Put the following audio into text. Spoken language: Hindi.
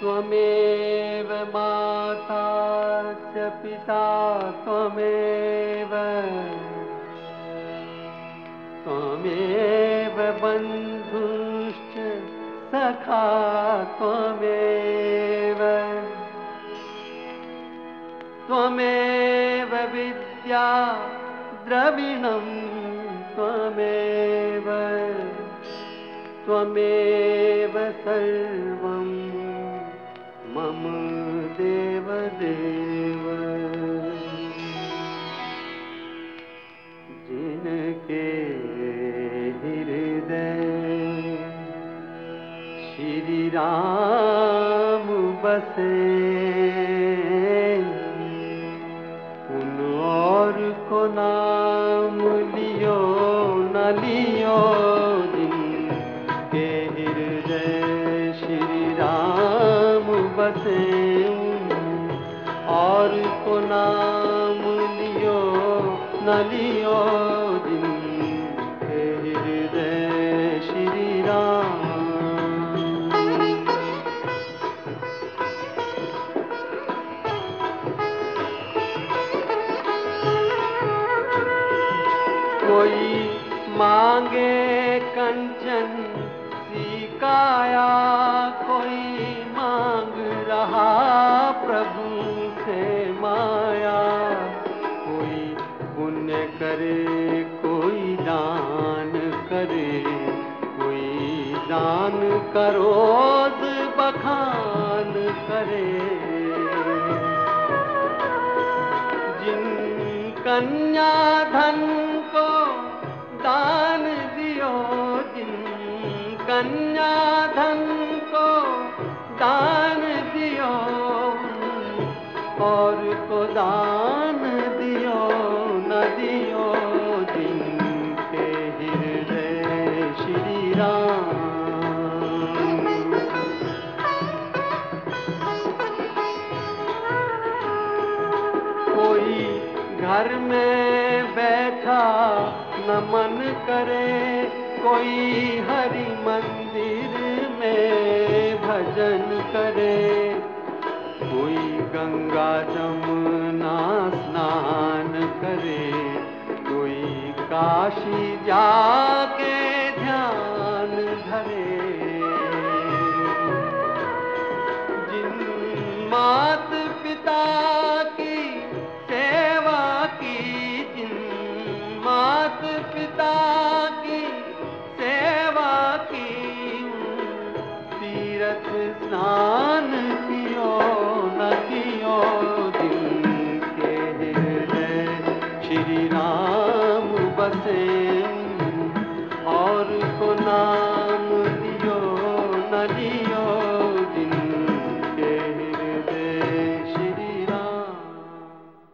त्वमेव माता च पिता त्वमेव। त्वमेव बन्धुश्च सखा त्वमेव। त्वमेव विद्या द्रविणं त्वमेव। त्वमेव सर्वं श्री राम बसे। और को नाम लियो, न लियो श्री राम बसे। और को नाम लियो, न लियो जिनके हृदय श्री राम कोई मांगे कंचन, सिकाया कोई मांग रहा प्रभु से माया। कोई पुण्य करे, कोई दान करे, कोई दान करोज बखान करे। कन्या धन को दान दियो जिन कन्या धन को दान दियो और को दान दियो न दियो जिनके हृदय श्री राम घर में बैठा नमन करे कोई हरि मंदिर में भजन करे। कोई गंगा जमुना स्नान करे, कोई काशी जाके ध्यान धरे। जिन मात पिता mío